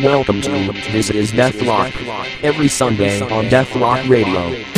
Welcome to This is Death Rock. Every Sunday on Death Rock Radio.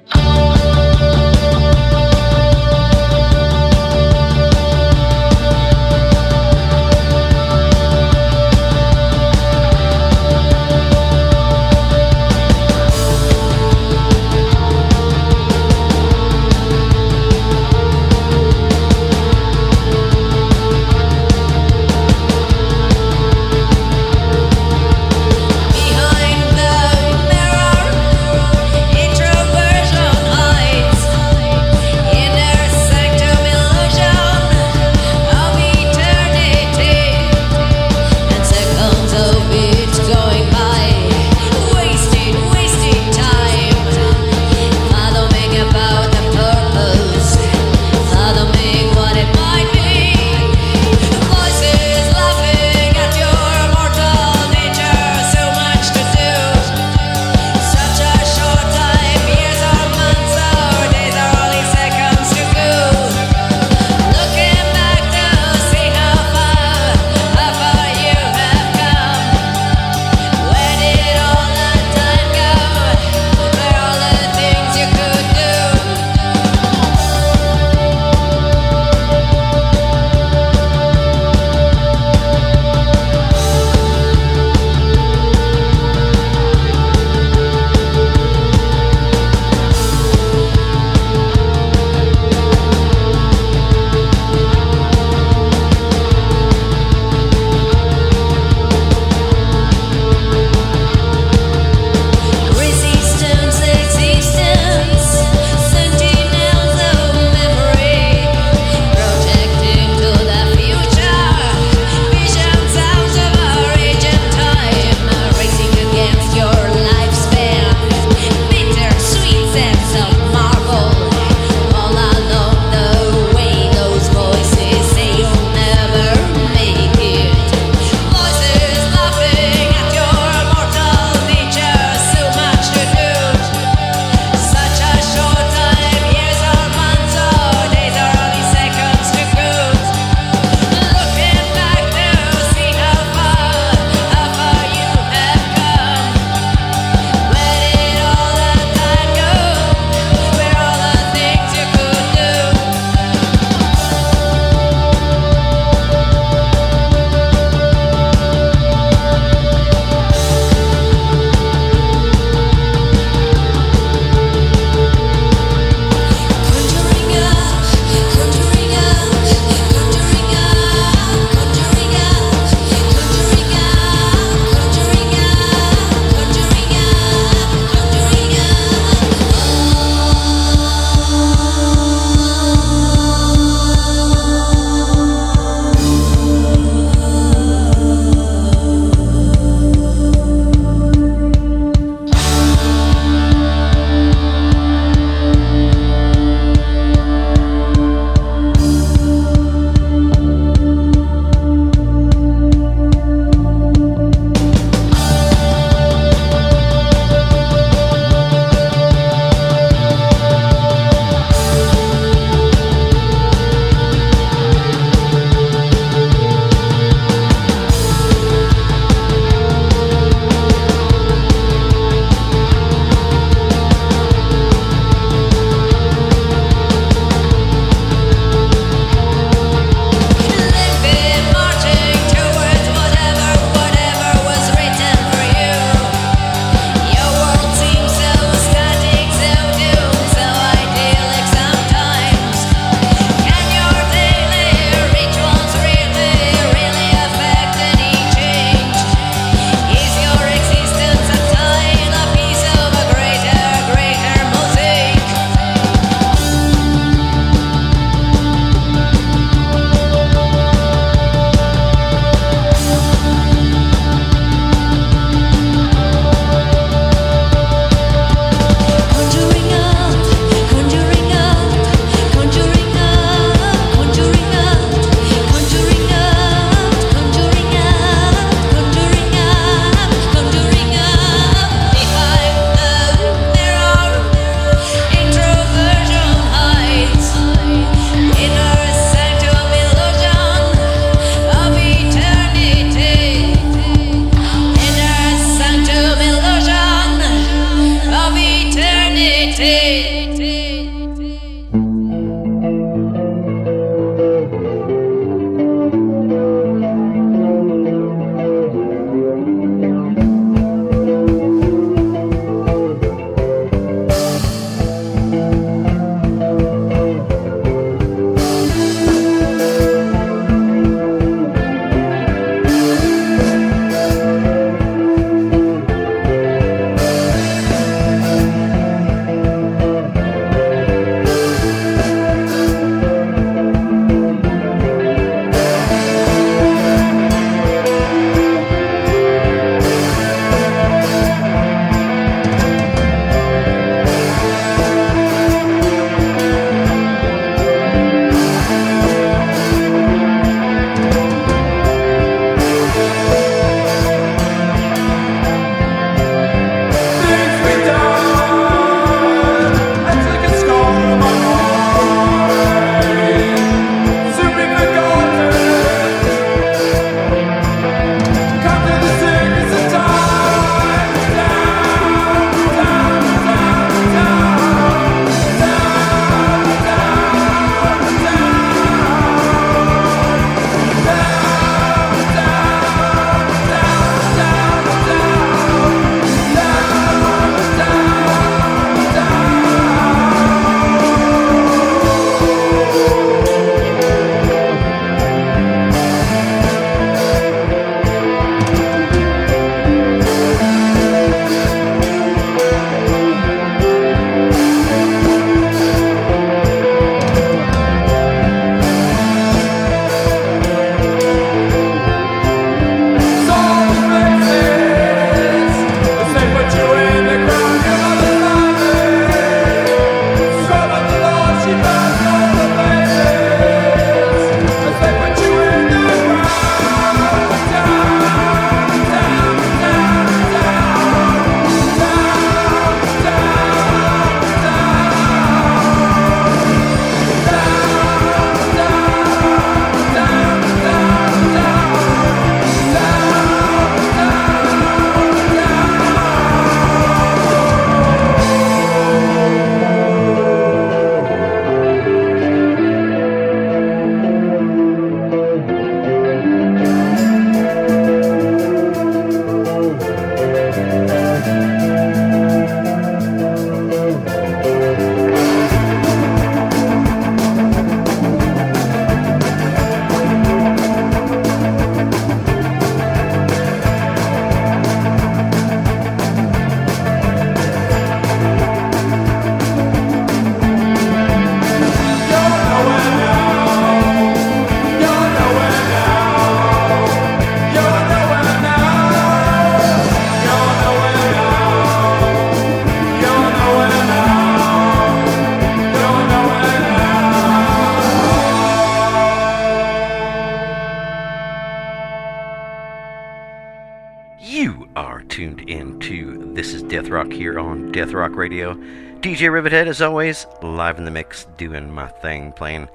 Death Rock Radio. DJ Rivethead, as always, live in the mix, doing my thing, playing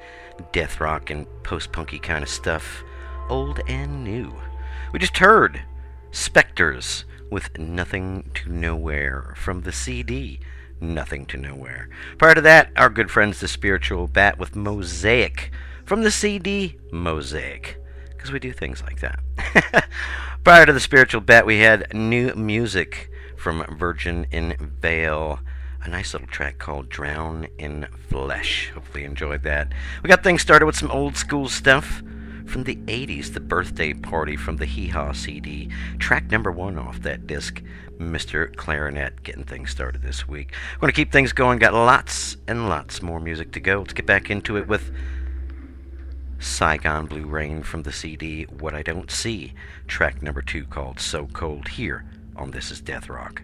death rock and post punky kind of stuff, old and new. We just heard Spectres with Nothing to Nowhere from the CD Nothing to Nowhere. Prior to that, our good friends the Spiritual Bat with Mosaic from the CD Mosaic, because we do things like that. Prior to the Spiritual Bat, we had new music from Virgin in Veil a nice little track called Drown in Flesh. Hopefully, you enjoyed that. We got things started with some old school stuff from the 80s, the birthday party from the Hee Haw CD. Track number one off that disc, Mr. Clarinet, getting things started this week. We're going to keep things going, got lots and lots more music to go. Let's get back into it with Saigon Blue Rain from the CD What I Don't See, track number two called So Cold here on This Is Death Rock.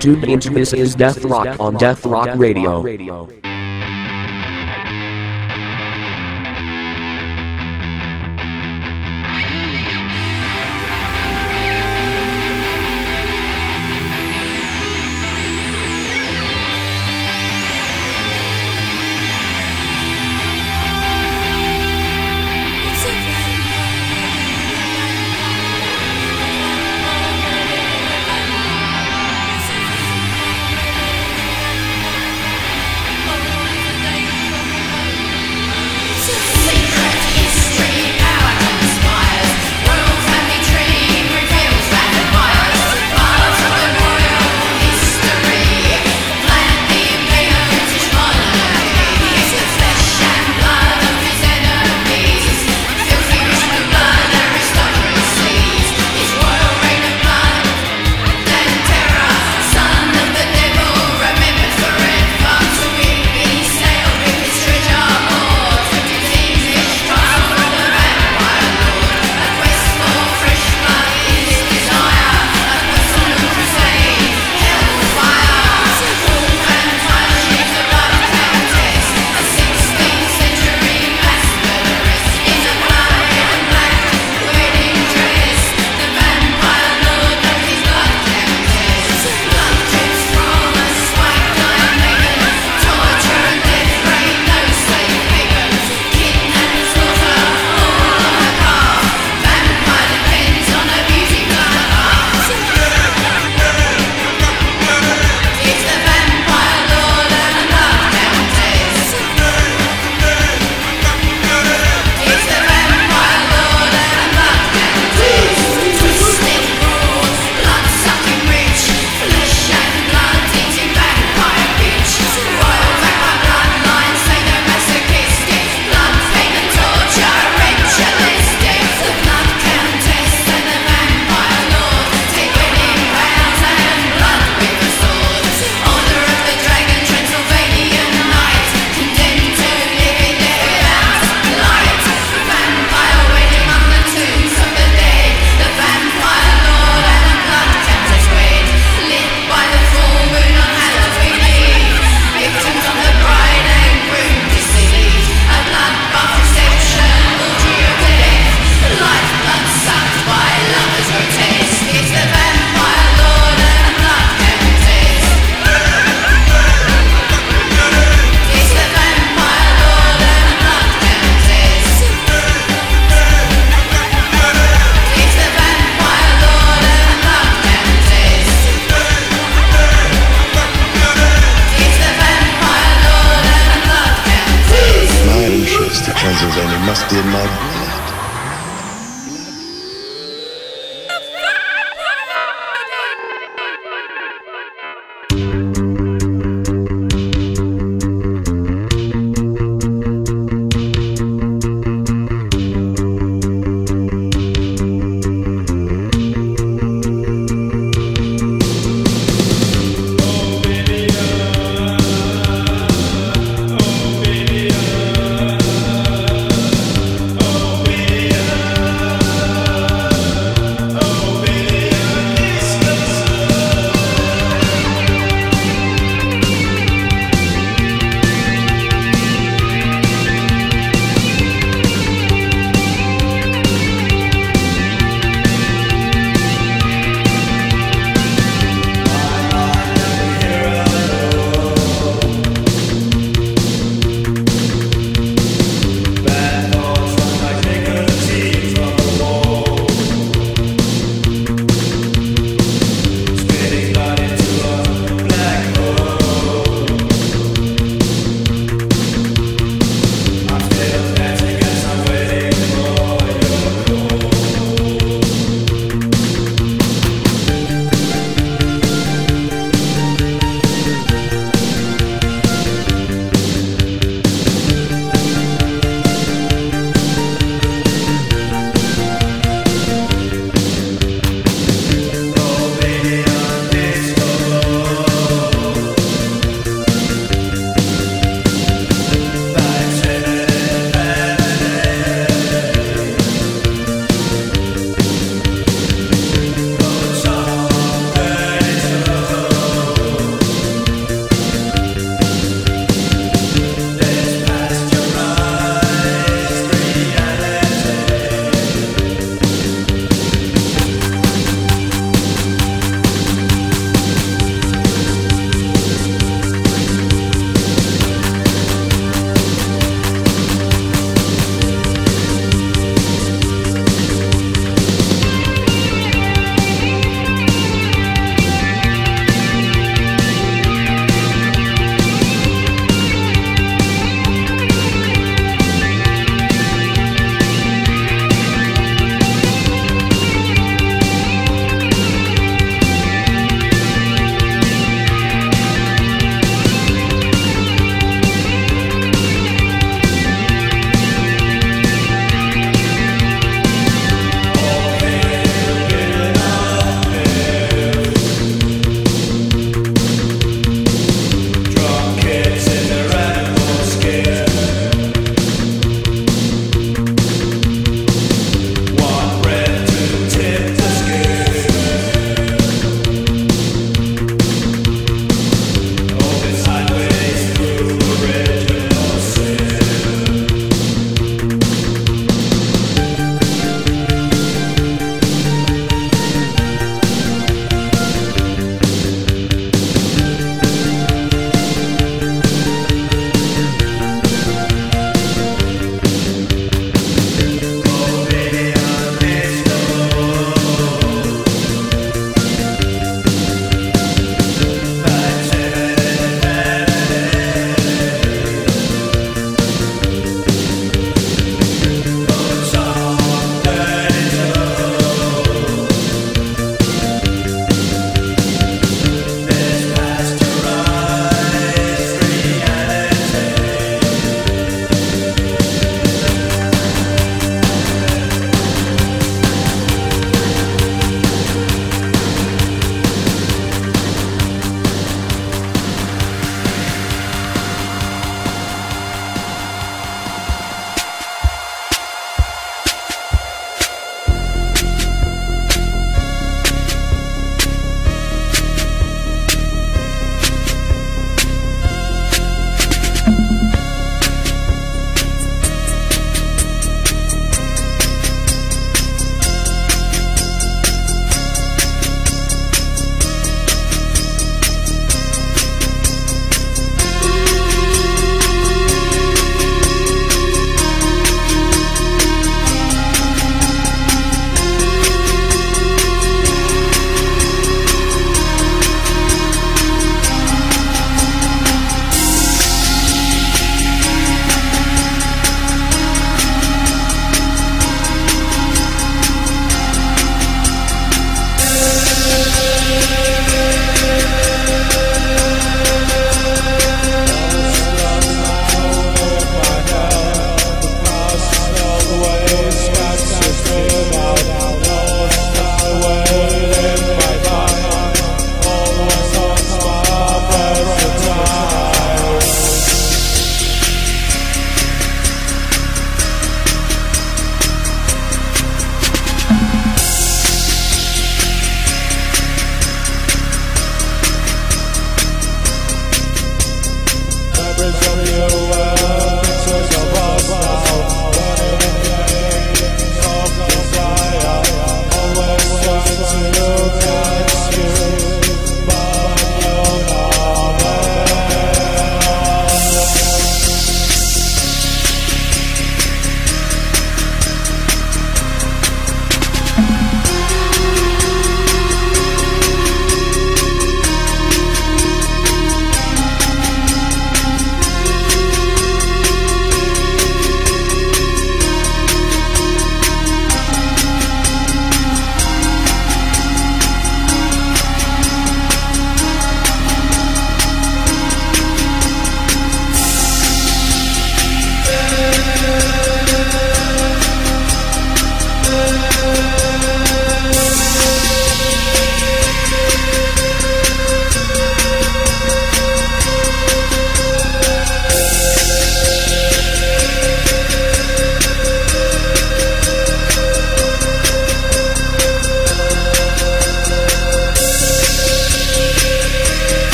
Tuned into This is Death Rock on Death Rock Radio.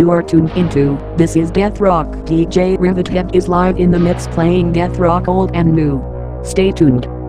You are tuned into This is Death Rock. DJ Rivethead is live in the mix playing Death Rock old and new. Stay tuned.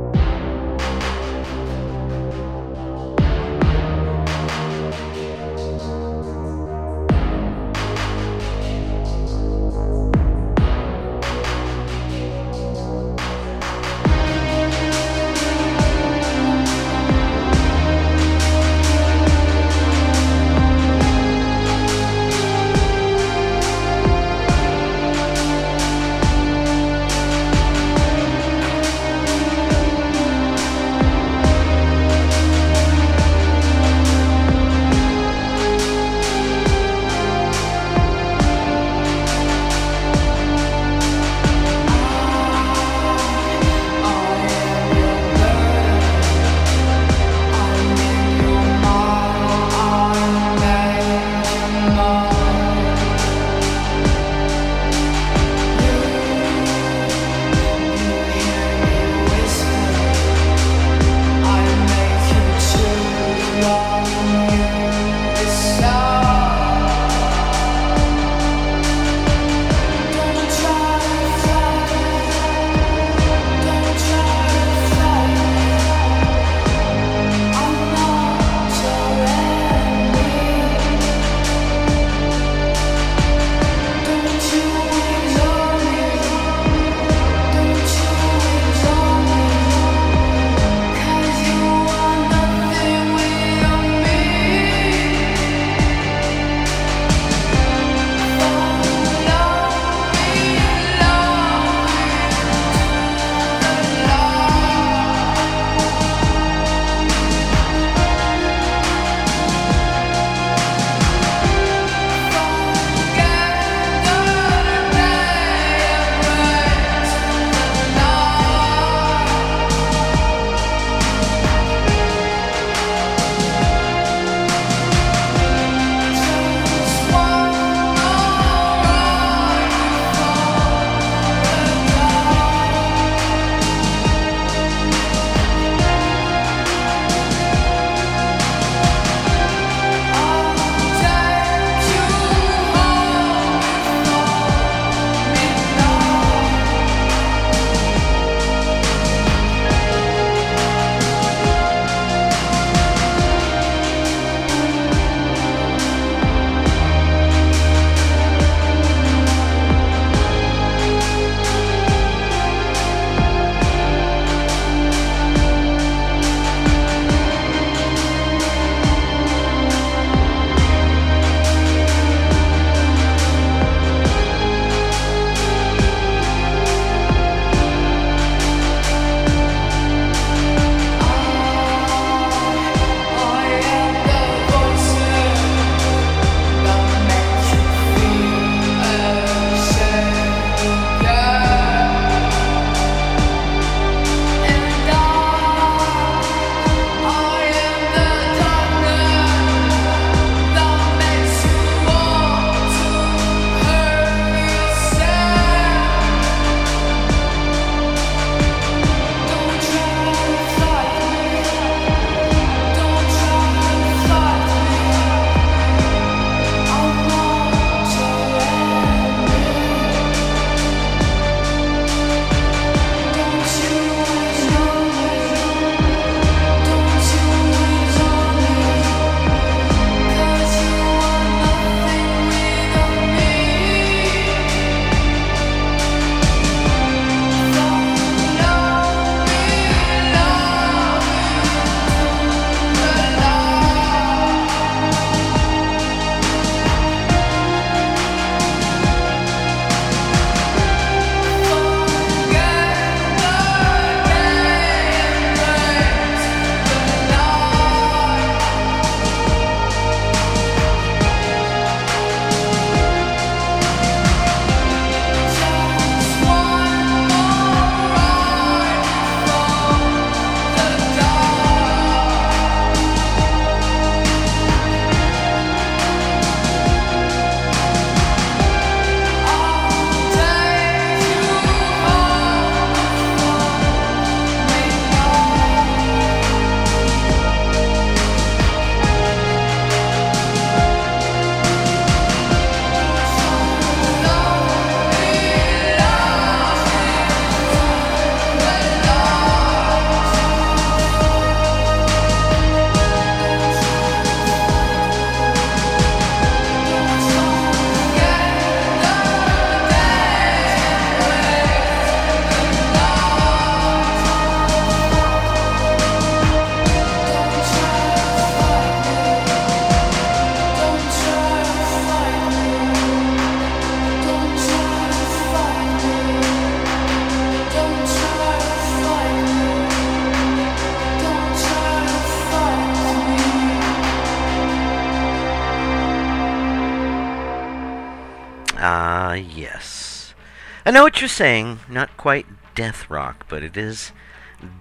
I know what you're saying. Not quite death rock, but it is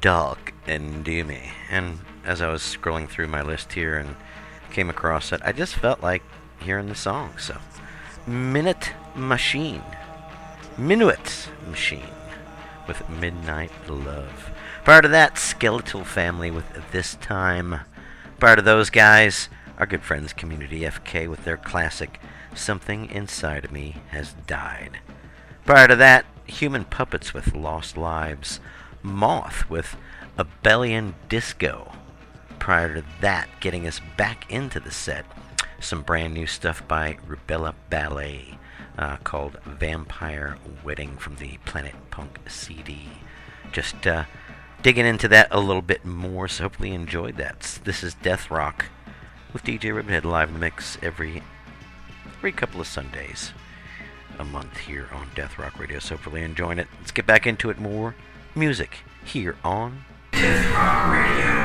dark and doomy. And as I was scrolling through my list here and came across it, I just felt like hearing the song. So, Minute Machine. Minuit Machine with Midnight Love. Prior to that, Skeletal Family with This Time. Prior to those guys, our good friends Community FK with their classic Something Inside of Me Has Died. Prior to that, Human Puppets with Lost Lives. Moth with Abelian Disco. Prior to that, getting us back into the set, some brand new stuff by Rubella Ballet uh, called Vampire Wedding from the Planet Punk CD. Just uh, digging into that a little bit more, so hopefully you enjoyed that. This is Death Rock with DJ Rivethead live mix every every couple of Sundays a month here on Death Rock Radio. So hopefully enjoying it. Let's get back into it more music here on Death Rock Radio.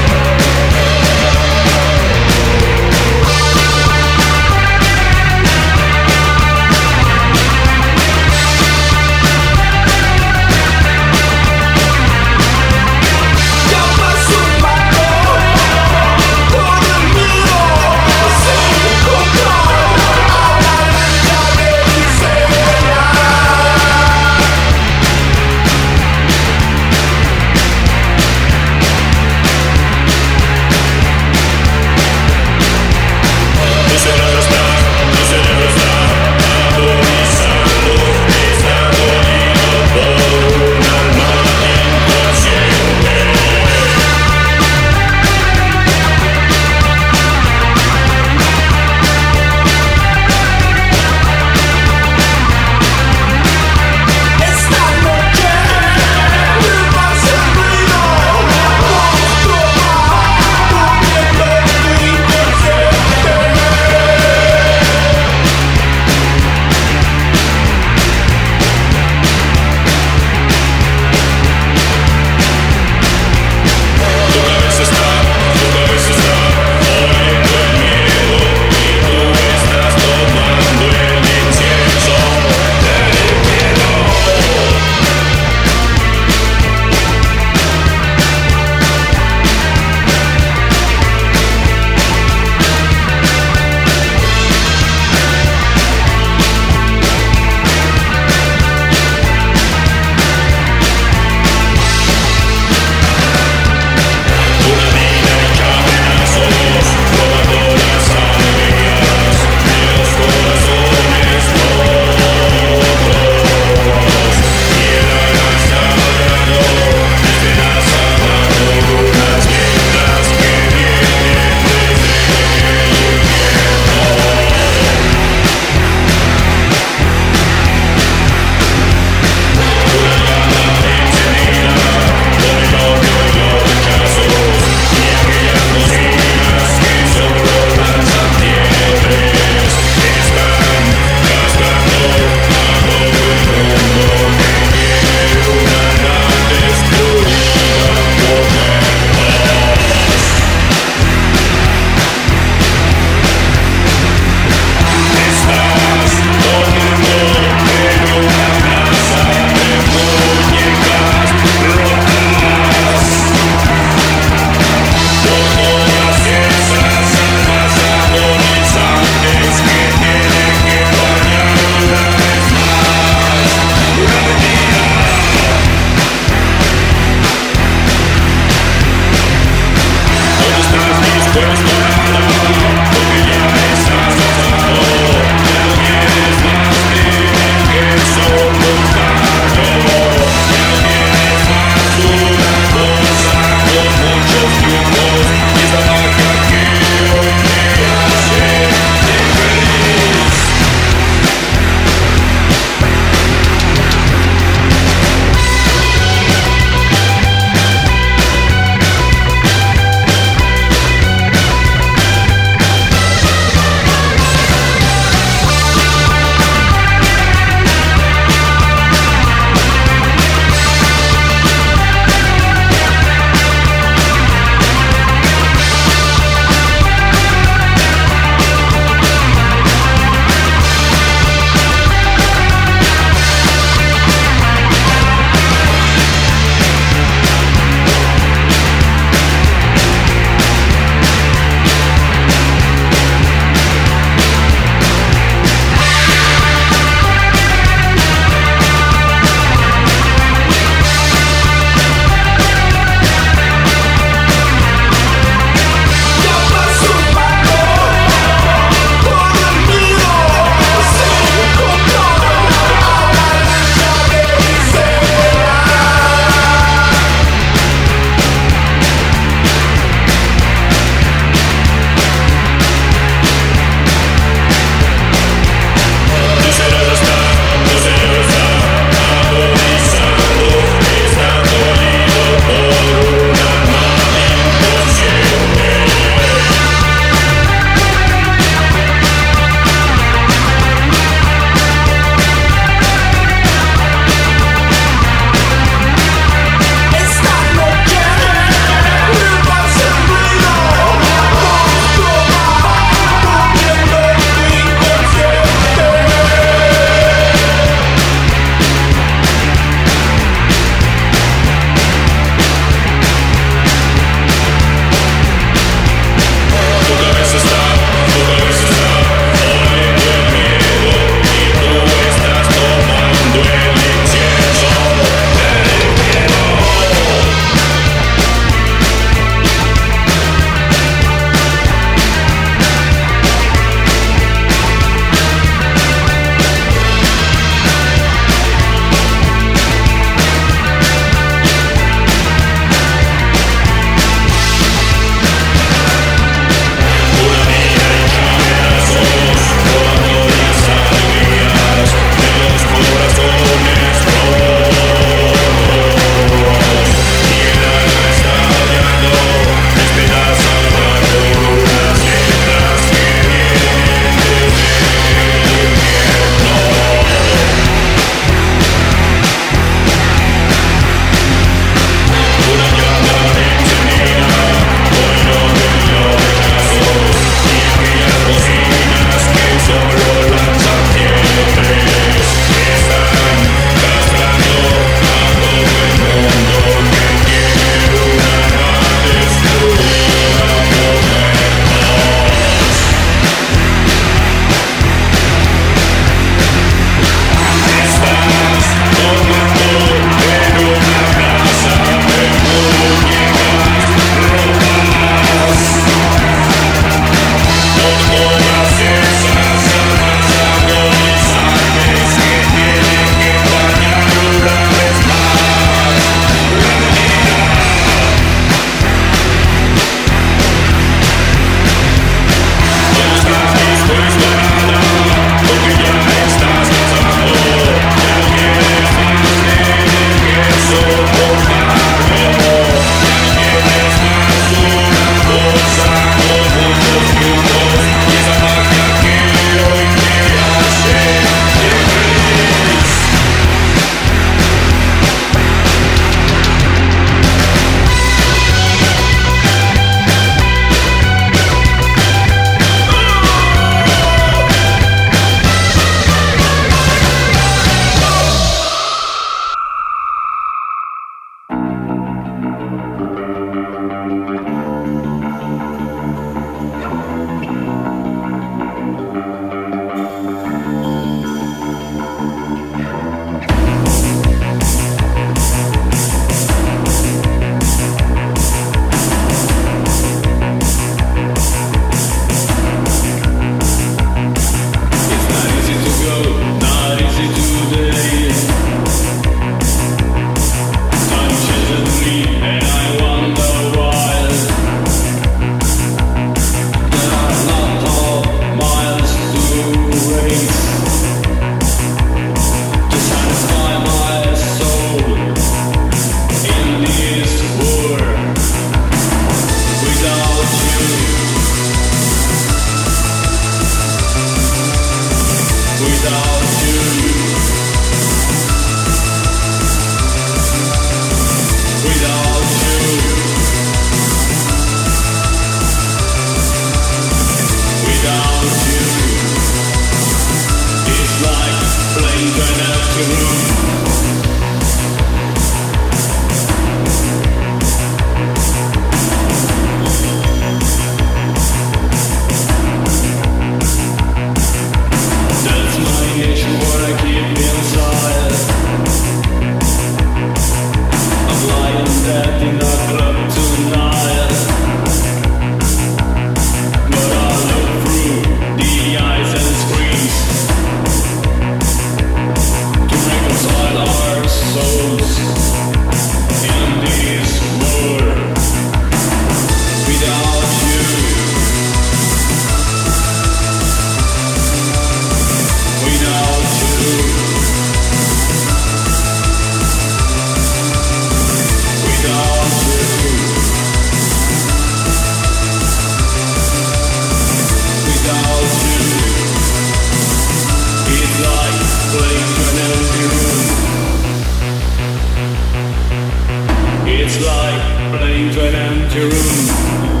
From an empty room.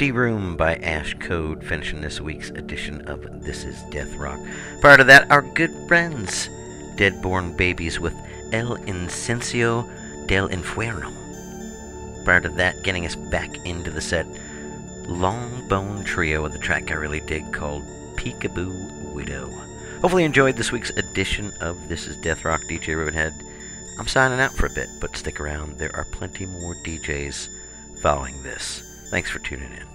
Empty Room by Ash Code, finishing this week's edition of This Is Death Rock. Prior to that, our good friends, Deadborn Babies with El Incencio del Inferno. Prior to that, getting us back into the set, Long Bone Trio with a track I really dig called Peekaboo Widow. Hopefully, you enjoyed this week's edition of This Is Death Rock DJ Ribbonhead. I'm signing out for a bit, but stick around. There are plenty more DJs following this. Thanks for tuning in.